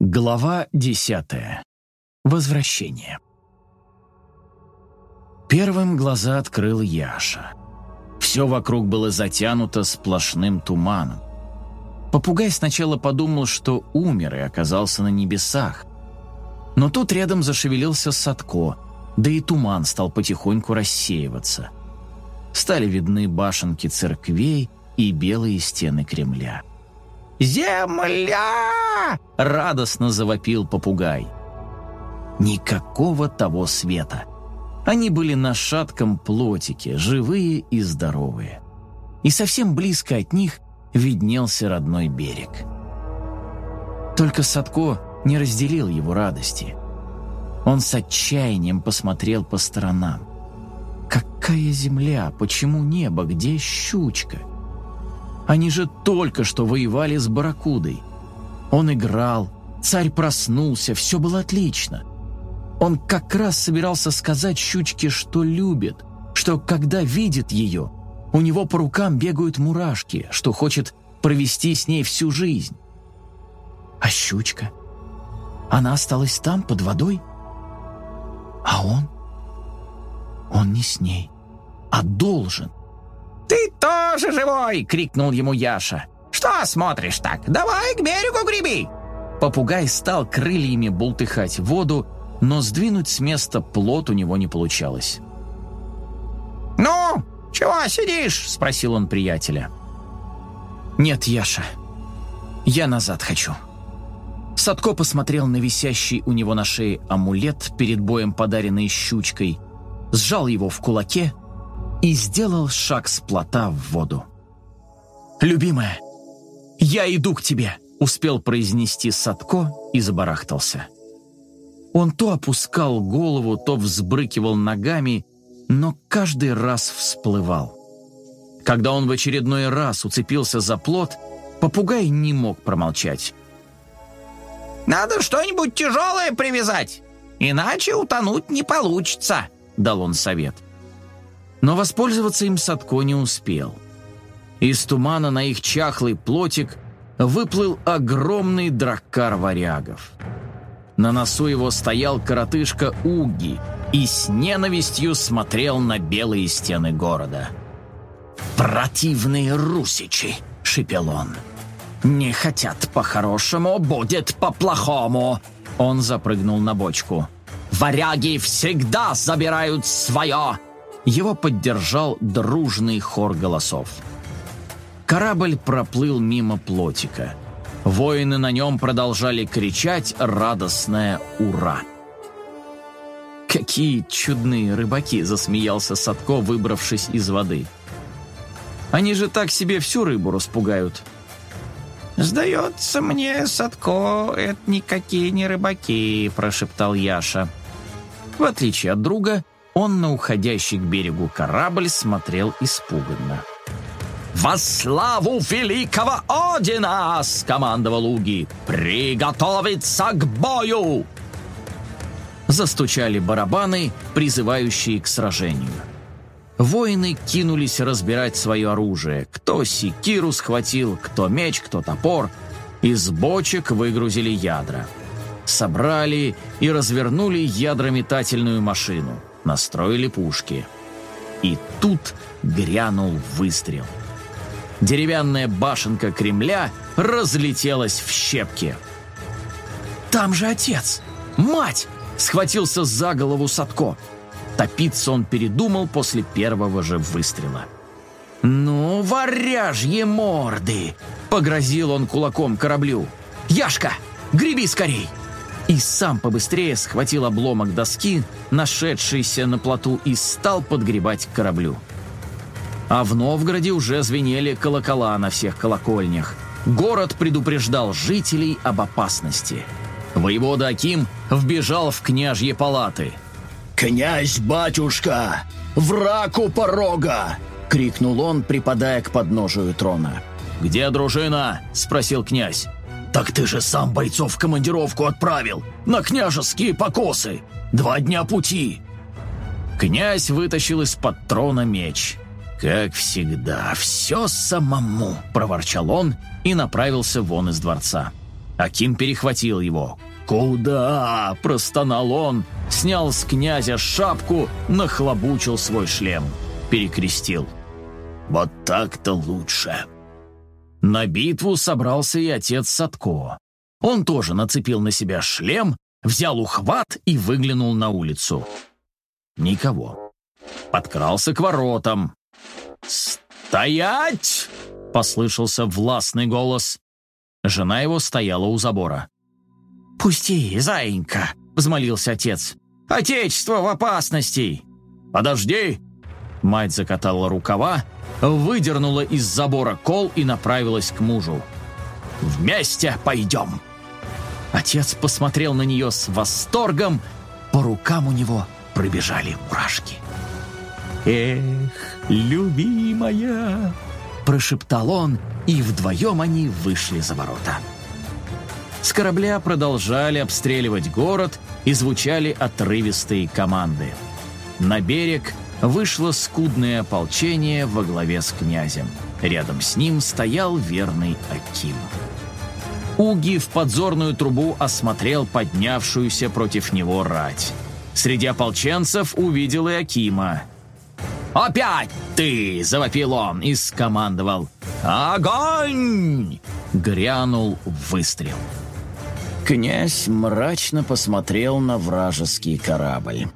Глава десятая. Возвращение. Первым глаза открыл Яша. Все вокруг было затянуто сплошным туманом. Попугай сначала подумал, что умер и оказался на небесах. Но тут рядом зашевелился Садко, да и туман стал потихоньку рассеиваться. Стали видны башенки церквей и белые стены Кремля. «Земля!» — радостно завопил попугай. Никакого того света. Они были на шатком плотике, живые и здоровые. И совсем близко от них виднелся родной берег. Только Садко не разделил его радости. Он с отчаянием посмотрел по сторонам. «Какая земля? Почему небо? Где щучка?» Они же только что воевали с Баракудой. Он играл, царь проснулся, все было отлично. Он как раз собирался сказать щучке, что любит, что когда видит ее, у него по рукам бегают мурашки, что хочет провести с ней всю жизнь. А щучка? Она осталась там, под водой? А он? Он не с ней, а должен — «Ты тоже живой!» — крикнул ему Яша. «Что смотришь так? Давай к берегу греби!» Попугай стал крыльями бултыхать воду, но сдвинуть с места плот у него не получалось. «Ну, чего сидишь?» — спросил он приятеля. «Нет, Яша, я назад хочу». Садко посмотрел на висящий у него на шее амулет, перед боем подаренный щучкой, сжал его в кулаке и сделал шаг с плота в воду. «Любимая, я иду к тебе!» — успел произнести Садко и забарахтался. Он то опускал голову, то взбрыкивал ногами, но каждый раз всплывал. Когда он в очередной раз уцепился за плот, попугай не мог промолчать. «Надо что-нибудь тяжелое привязать, иначе утонуть не получится», — дал он совет но воспользоваться им Садко не успел. Из тумана на их чахлый плотик выплыл огромный драккар варягов. На носу его стоял коротышка Уги и с ненавистью смотрел на белые стены города. «Противные русичи!» — шипел он. «Не хотят по-хорошему, будет по-плохому!» Он запрыгнул на бочку. «Варяги всегда забирают свое!» Его поддержал дружный хор голосов. Корабль проплыл мимо плотика. Воины на нем продолжали кричать радостное «Ура!». «Какие чудные рыбаки!» – засмеялся Садко, выбравшись из воды. «Они же так себе всю рыбу распугают». «Сдается мне, Садко, это никакие не рыбаки», – прошептал Яша. В отличие от друга, он на уходящий к берегу корабль смотрел испуганно. «Во славу великого Одина!» — скомандовал Уги. «Приготовиться к бою!» Застучали барабаны, призывающие к сражению. Воины кинулись разбирать свое оружие. Кто секиру схватил, кто меч, кто топор. Из бочек выгрузили ядра. Собрали и развернули ядрометательную машину — настроили пушки. И тут грянул выстрел. Деревянная башенка Кремля разлетелась в щепки. «Там же отец! Мать!» — схватился за голову Садко. Топиться он передумал после первого же выстрела. «Ну, варяжьи морды!» — погрозил он кулаком кораблю. «Яшка, греби скорей!» И сам побыстрее схватил обломок доски, нашедшийся на плоту, и стал подгребать к кораблю. А в Новгороде уже звенели колокола на всех колокольнях. Город предупреждал жителей об опасности. Воевода Аким вбежал в княжьи палаты. «Князь-батюшка! Враг у порога!» — крикнул он, припадая к подножию трона. «Где дружина?» — спросил князь. «Так ты же сам бойцов в командировку отправил! На княжеские покосы! Два дня пути!» Князь вытащил из-под трона меч. «Как всегда, все самому!» – проворчал он и направился вон из дворца. Аким перехватил его. «Куда?» – простонал он, снял с князя шапку, нахлобучил свой шлем, перекрестил. «Вот так-то лучше». На битву собрался и отец Садко. Он тоже нацепил на себя шлем, взял ухват и выглянул на улицу. Никого. Подкрался к воротам. «Стоять!» — послышался властный голос. Жена его стояла у забора. «Пусти, заинька!» — взмолился отец. «Отечество в опасности!» «Подожди!» Мать закатала рукава, выдернула из забора кол и направилась к мужу. «Вместе пойдем!» Отец посмотрел на нее с восторгом, по рукам у него пробежали мурашки. «Эх, любимая!» – прошептал он, и вдвоем они вышли за ворота. С корабля продолжали обстреливать город и звучали отрывистые команды. На берег вышло скудное ополчение во главе с князем. Рядом с ним стоял верный Аким. Уги в подзорную трубу осмотрел поднявшуюся против него рать. Среди ополченцев увидел и Акима. «Опять ты!» – завопил он и скомандовал. «Огонь!» – грянул выстрел. Князь мрачно посмотрел на вражеский корабль.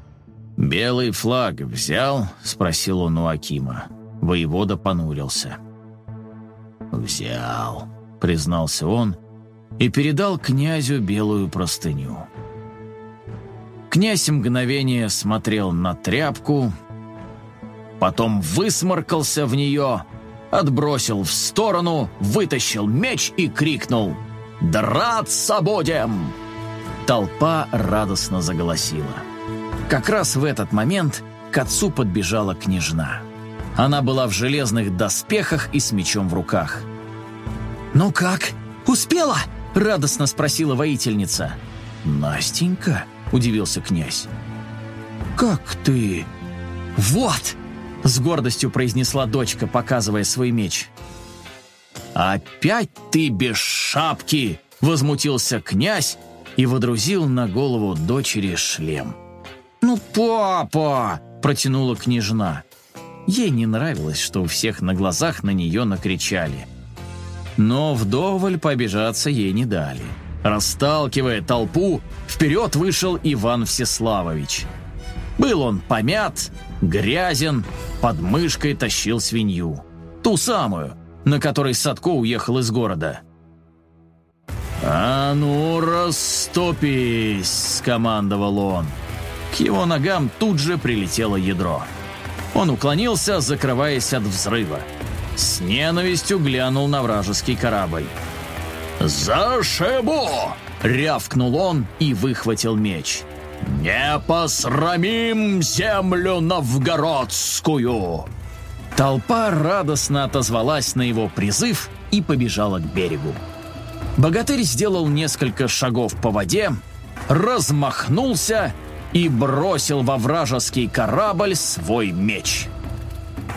«Белый флаг взял?» – спросил он у Акима. Воевода понурился. «Взял», – признался он и передал князю белую простыню. Князь мгновение смотрел на тряпку, потом высморкался в нее, отбросил в сторону, вытащил меч и крикнул «Драться будем!». Толпа радостно заголосила. Как раз в этот момент к отцу подбежала княжна. Она была в железных доспехах и с мечом в руках. «Ну как, успела?» – радостно спросила воительница. «Настенька?» – удивился князь. «Как ты?» «Вот!» – с гордостью произнесла дочка, показывая свой меч. «Опять ты без шапки!» – возмутился князь и водрузил на голову дочери шлем. «Ну, папа!» – протянула княжна. Ей не нравилось, что у всех на глазах на нее накричали. Но вдоволь побежаться ей не дали. Расталкивая толпу, вперед вышел Иван Всеславович. Был он помят, грязен, под мышкой тащил свинью. Ту самую, на которой Садко уехал из города. «А ну, расступись!» – скомандовал он. К его ногам тут же прилетело ядро. Он уклонился, закрываясь от взрыва. С ненавистью глянул на вражеский корабль. «Зашибу!» — рявкнул он и выхватил меч. «Не посрамим землю новгородскую!» Толпа радостно отозвалась на его призыв и побежала к берегу. Богатырь сделал несколько шагов по воде, размахнулся и бросил во вражеский корабль свой меч.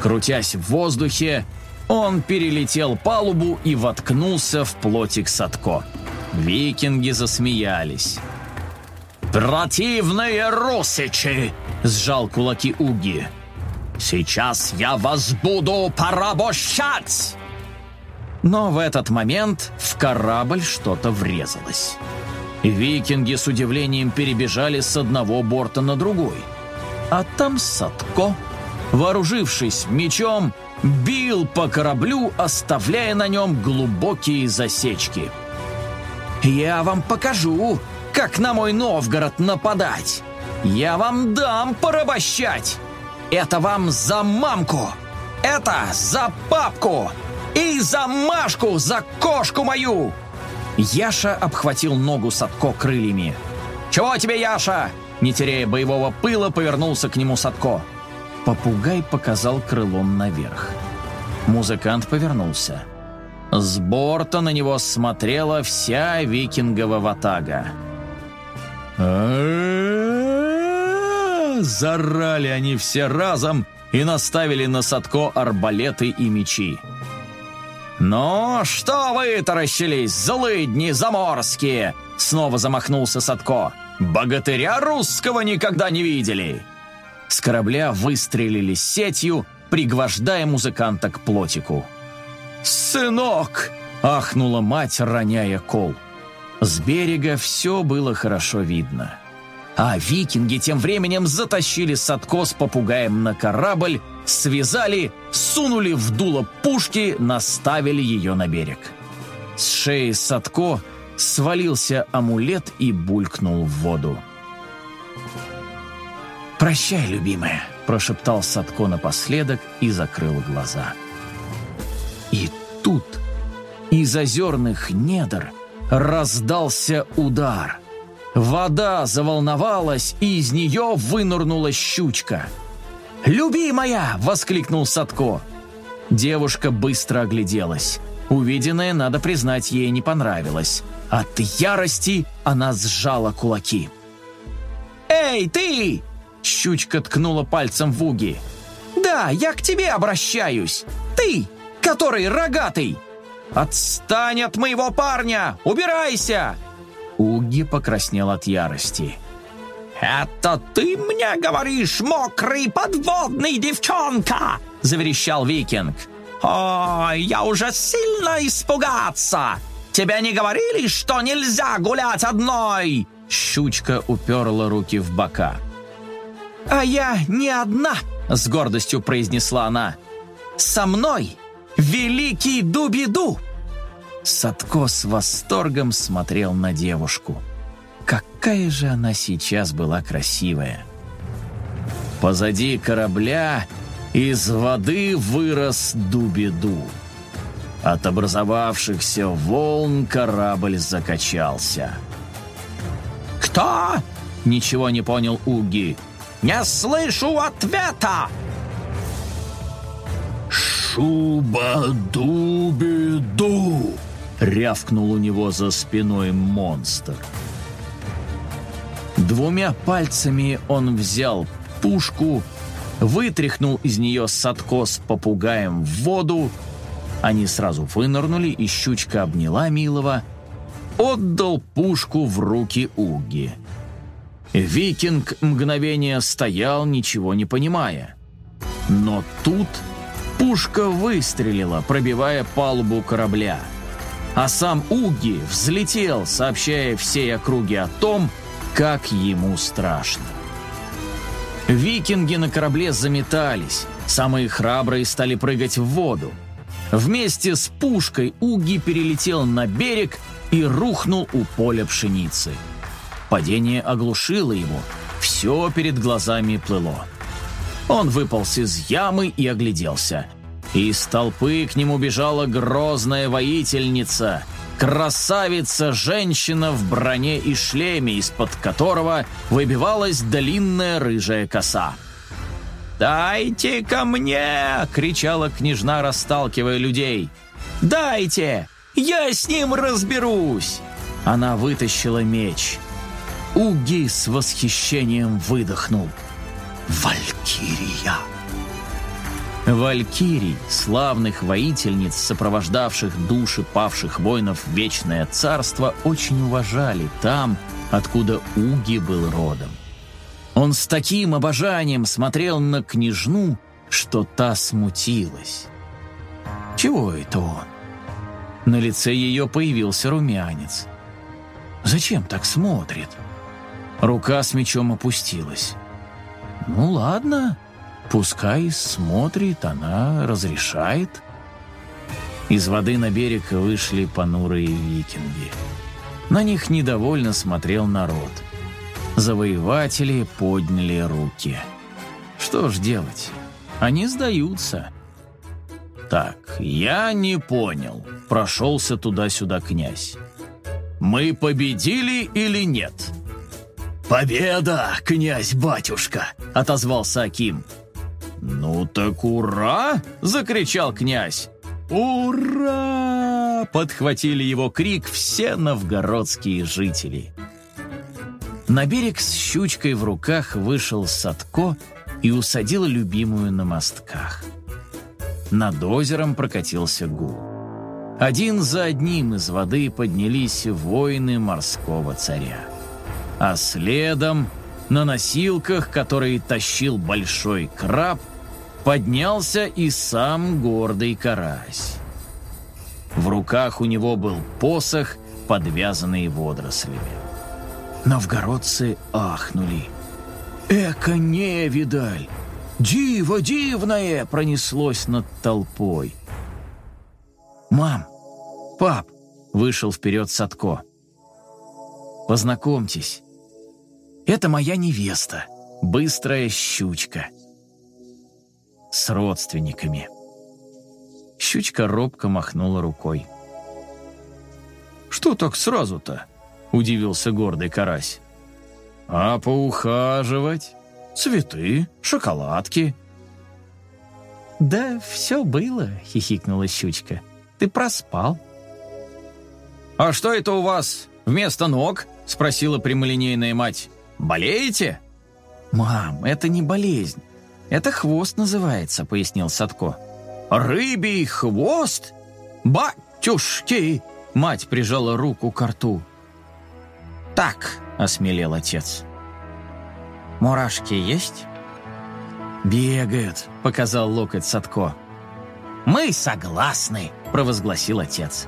Крутясь в воздухе, он перелетел палубу и воткнулся в плотик Садко. Викинги засмеялись. «Противные русичи!» — сжал кулаки Уги. «Сейчас я вас буду порабощать!» Но в этот момент в корабль что-то врезалось. Викинги с удивлением перебежали с одного борта на другой. А там Садко, вооружившись мечом, бил по кораблю, оставляя на нем глубокие засечки. «Я вам покажу, как на мой Новгород нападать! Я вам дам порабощать! Это вам за мамку! Это за папку! И за Машку, за кошку мою!» Яша обхватил ногу Садко крыльями. «Чего тебе, Яша?» Не теряя боевого пыла, повернулся к нему Садко. Попугай показал крылом наверх. Музыкант повернулся. С борта на него смотрела вся викингова ватага. Зарали они все разом и наставили на Садко арбалеты и мечи. «Ну, что вы таращились, злыдни заморские?» Снова замахнулся Садко. «Богатыря русского никогда не видели!» С корабля выстрелили сетью, пригвождая музыканта к плотику. «Сынок!» — ахнула мать, роняя кол. С берега все было хорошо видно. А викинги тем временем затащили Садко с попугаем на корабль, связали, сунули в дуло пушки, наставили ее на берег. С шеи Садко свалился амулет и булькнул в воду. «Прощай, любимая», – прошептал Садко напоследок и закрыл глаза. И тут из озерных недр раздался удар. Вода заволновалась, и из нее вынырнула щучка. «Любимая!» – воскликнул Садко. Девушка быстро огляделась. Увиденное, надо признать, ей не понравилось. От ярости она сжала кулаки. «Эй, ты!» – щучка ткнула пальцем в Уги. «Да, я к тебе обращаюсь! Ты, который рогатый! Отстань от моего парня! Убирайся!» Уги покраснел от ярости. «Это ты мне говоришь, мокрый подводный девчонка!» — заверещал викинг. «Ой, я уже сильно испугаться! Тебя не говорили, что нельзя гулять одной?» Щучка уперла руки в бока. «А я не одна!» — с гордостью произнесла она. «Со мной великий Дубиду!» Садко с восторгом смотрел на девушку. Какая же она сейчас была красивая! Позади корабля из воды вырос Дубиду. От образовавшихся волн корабль закачался. «Кто?» — ничего не понял Уги. «Не слышу ответа!» «Шуба-дубиду!» рявкнул у него за спиной монстр. Двумя пальцами он взял пушку, вытряхнул из нее садко с попугаем в воду. Они сразу вынырнули, и щучка обняла милого, отдал пушку в руки Уги. Викинг мгновение стоял, ничего не понимая. Но тут пушка выстрелила, пробивая палубу корабля – а сам Уги взлетел, сообщая всей округе о том, как ему страшно. Викинги на корабле заметались, самые храбрые стали прыгать в воду. Вместе с пушкой Уги перелетел на берег и рухнул у поля пшеницы. Падение оглушило его, все перед глазами плыло. Он выполз из ямы и огляделся – из толпы к нему бежала грозная воительница, красавица-женщина в броне и шлеме, из-под которого выбивалась длинная рыжая коса. «Дайте ко мне!» — кричала княжна, расталкивая людей. «Дайте! Я с ним разберусь!» Она вытащила меч. Уги с восхищением выдохнул. «Валькирия!» Валькирий, славных воительниц, сопровождавших души павших воинов в Вечное Царство, очень уважали там, откуда Уги был родом. Он с таким обожанием смотрел на княжну, что та смутилась. Чего это он? На лице ее появился румянец. Зачем так смотрит? Рука с мечом опустилась. «Ну ладно», Пускай смотрит, она разрешает. Из воды на берег вышли понурые викинги. На них недовольно смотрел народ. Завоеватели подняли руки. Что ж делать? Они сдаются. Так, я не понял. Прошелся туда-сюда князь. Мы победили или нет? «Победа, князь-батюшка!» — отозвался Аким. «Ну так ура!» — закричал князь. «Ура!» — подхватили его крик все новгородские жители. На берег с щучкой в руках вышел Садко и усадил любимую на мостках. Над озером прокатился гул. Один за одним из воды поднялись воины морского царя. А следом, на носилках, которые тащил большой краб, поднялся и сам гордый карась. В руках у него был посох, подвязанный водорослями. Новгородцы ахнули. «Эка невидаль! Диво дивное!» пронеслось над толпой. «Мам! Пап!» — вышел вперед Садко. «Познакомьтесь, это моя невеста, быстрая щучка. С родственниками». Щучка робко махнула рукой. «Что так сразу-то?» — удивился гордый карась. «А поухаживать? Цветы, шоколадки?» «Да все было», — хихикнула щучка. «Ты проспал». «А что это у вас вместо ног?» — спросила прямолинейная мать. «Болеете?» «Мам, это не болезнь. Это хвост называется», — пояснил Садко. «Рыбий хвост? Батюшки!» Мать прижала руку к рту. «Так», — осмелел отец. «Мурашки есть?» «Бегают», — показал локоть Садко. «Мы согласны», — провозгласил отец.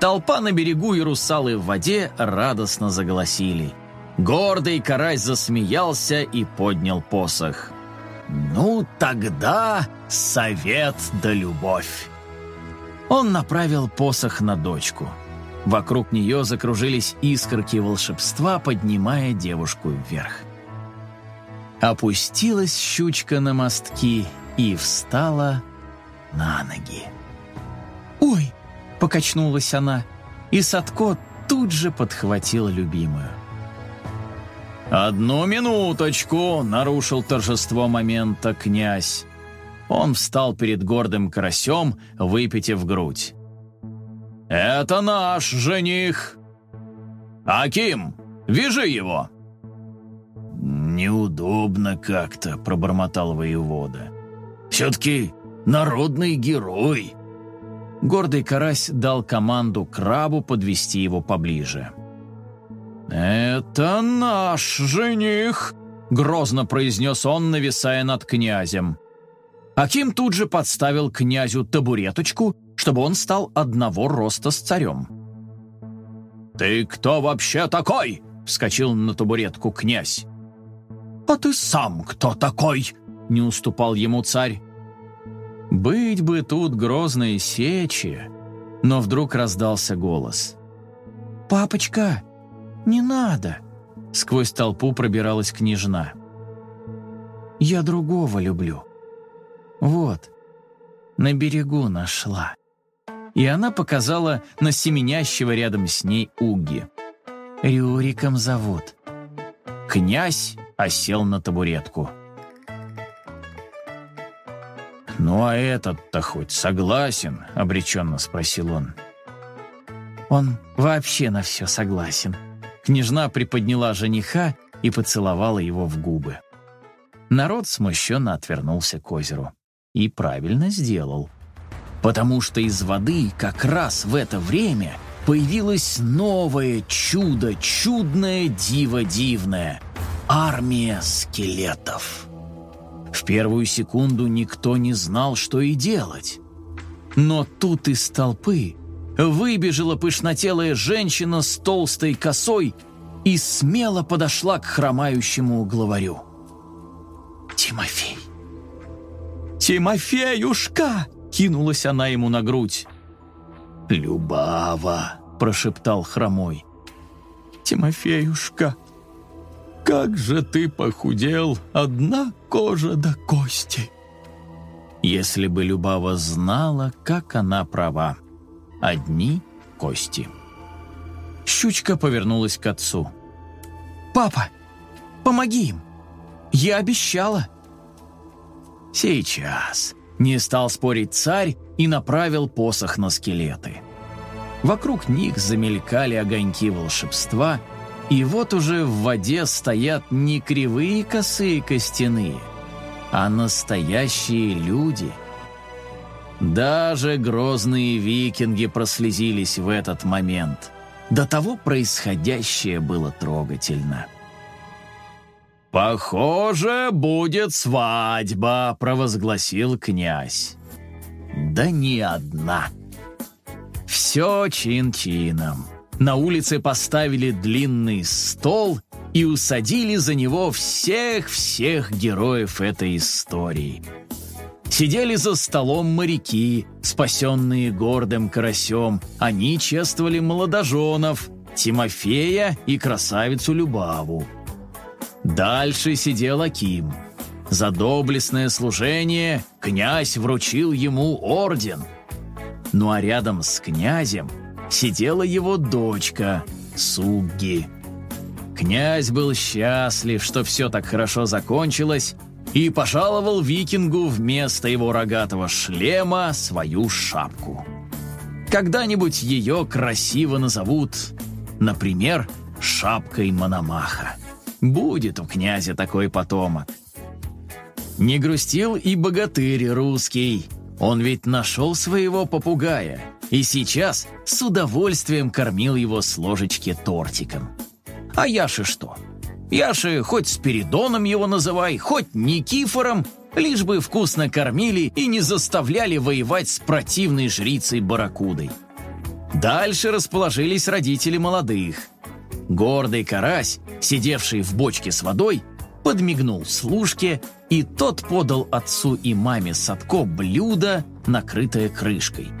Толпа на берегу и русалы в воде радостно заголосили. Гордый карась засмеялся и поднял посох. «Ну, тогда совет да любовь!» Он направил посох на дочку. Вокруг нее закружились искорки волшебства, поднимая девушку вверх. Опустилась щучка на мостки и встала на ноги. «Ой!» — покачнулась она, и Садко тут же подхватил любимую. «Одну минуточку!» — нарушил торжество момента князь. Он встал перед гордым карасем, выпитив грудь. «Это наш жених!» «Аким, вяжи его!» «Неудобно как-то», — пробормотал воевода. «Все-таки народный герой!» Гордый карась дал команду крабу подвести его поближе. «Это наш жених!» — грозно произнес он, нависая над князем. Аким тут же подставил князю табуреточку, чтобы он стал одного роста с царем. «Ты кто вообще такой?» — вскочил на табуретку князь. «А ты сам кто такой?» — не уступал ему царь. Быть бы тут грозной сечи, но вдруг раздался голос. «Папочка, не надо!» Сквозь толпу пробиралась княжна. «Я другого люблю. Вот, на берегу нашла». И она показала на семенящего рядом с ней Уги. «Рюриком зовут». Князь осел на табуретку. «Ну а этот-то хоть согласен?» — обреченно спросил он. «Он вообще на все согласен», Княжна приподняла жениха и поцеловала его в губы. Народ смущенно отвернулся к озеру. И правильно сделал. Потому что из воды как раз в это время появилось новое чудо, чудное диво дивное — армия скелетов. В первую секунду никто не знал, что и делать. Но тут из толпы выбежала пышнотелая женщина с толстой косой и смело подошла к хромающему главарю. «Тимофей!» «Тимофеюшка!» — кинулась она ему на грудь. «Любава!» — прошептал хромой. «Тимофеюшка, как же ты похудел, одна кожа до кости!» Если бы Любава знала, как она права одни кости. Щучка повернулась к отцу. «Папа, помоги им! Я обещала!» «Сейчас!» — не стал спорить царь и направил посох на скелеты. Вокруг них замелькали огоньки волшебства, и вот уже в воде стоят не кривые косые костяные, а настоящие люди — Даже грозные викинги прослезились в этот момент. До того происходящее было трогательно. «Похоже, будет свадьба», — провозгласил князь. «Да не одна». Все чин-чином. На улице поставили длинный стол и усадили за него всех-всех героев этой истории. Сидели за столом моряки, спасенные гордым карасем. Они чествовали молодоженов, Тимофея и красавицу Любаву. Дальше сидел Аким. За доблестное служение князь вручил ему орден. Ну а рядом с князем сидела его дочка Сугги. Князь был счастлив, что все так хорошо закончилось, и пожаловал викингу вместо его рогатого шлема свою шапку. Когда-нибудь ее красиво назовут, например, шапкой Мономаха. Будет у князя такой потомок. Не грустил и богатырь русский. Он ведь нашел своего попугая и сейчас с удовольствием кормил его с ложечки тортиком. А Яше что? Яше хоть Спиридоном его называй, хоть Никифором, лишь бы вкусно кормили и не заставляли воевать с противной жрицей Баракудой. Дальше расположились родители молодых. Гордый карась, сидевший в бочке с водой, подмигнул служке, и тот подал отцу и маме Садко блюдо, накрытое крышкой –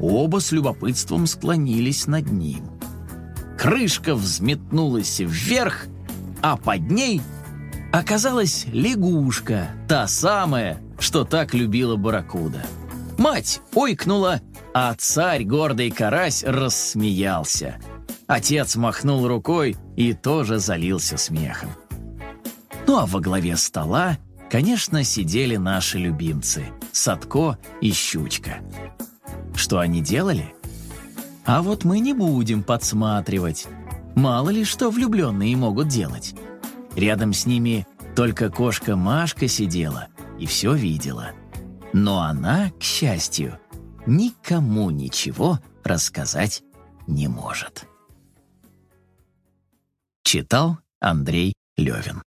Оба с любопытством склонились над ним. Крышка взметнулась вверх, а под ней оказалась лягушка, та самая, что так любила Баракуда. Мать ойкнула, а царь, гордый карась, рассмеялся. Отец махнул рукой и тоже залился смехом. Ну а во главе стола, конечно, сидели наши любимцы — Садко и Щучка. Что они делали? А вот мы не будем подсматривать. Мало ли что влюбленные могут делать. Рядом с ними только кошка Машка сидела и все видела. Но она, к счастью, никому ничего рассказать не может. Читал Андрей Левин